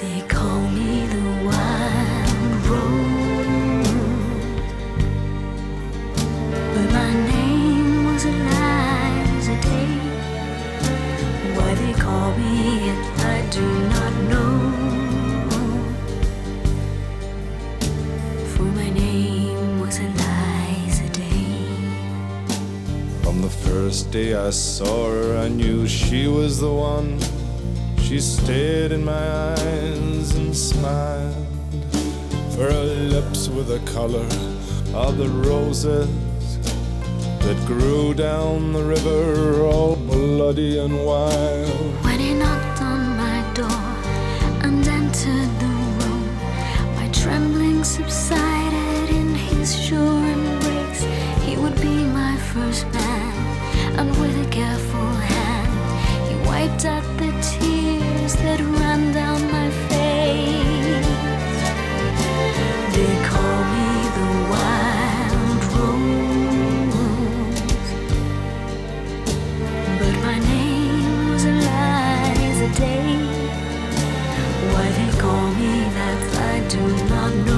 They call me the wild rose, but my name was Eliza Day. Why they call me it, I do not know. For my name was Eliza Day. From the first day I saw her, I knew she was the one. She stared in my eyes and smiled. For her lips were the color of the roses that grew down the river, all bloody and wild. When he knocked on my door and entered the room, my trembling subsided in his sure embrace. He would be my first man, and with a careful hand, he wiped out the tears that run down my face. They call me the wild rose. But my name was Eliza Day. Why they call me that, I do not know.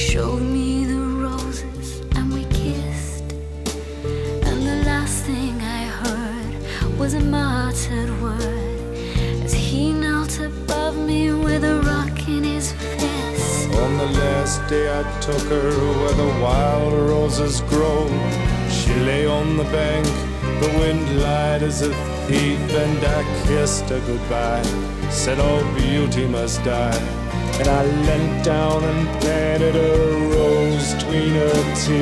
showed me the roses and we kissed. And the last thing I heard was a muttered word as he knelt above me with a rock in his fist. On the last day I took her where the wild roses grow. She lay on the bank, the wind lied as a thief, and I kissed her goodbye. Said all beauty must die. And I leant down and planted a My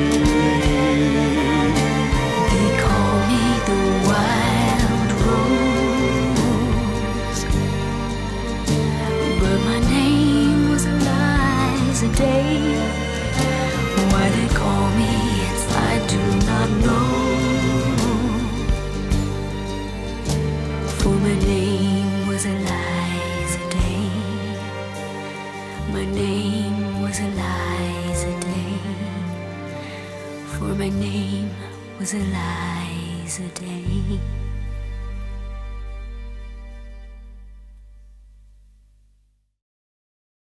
name was Eliza Day. Why they call me I do not know. For my name was Eliza Day. My name was Eliza Day. For my name was Eliza Day.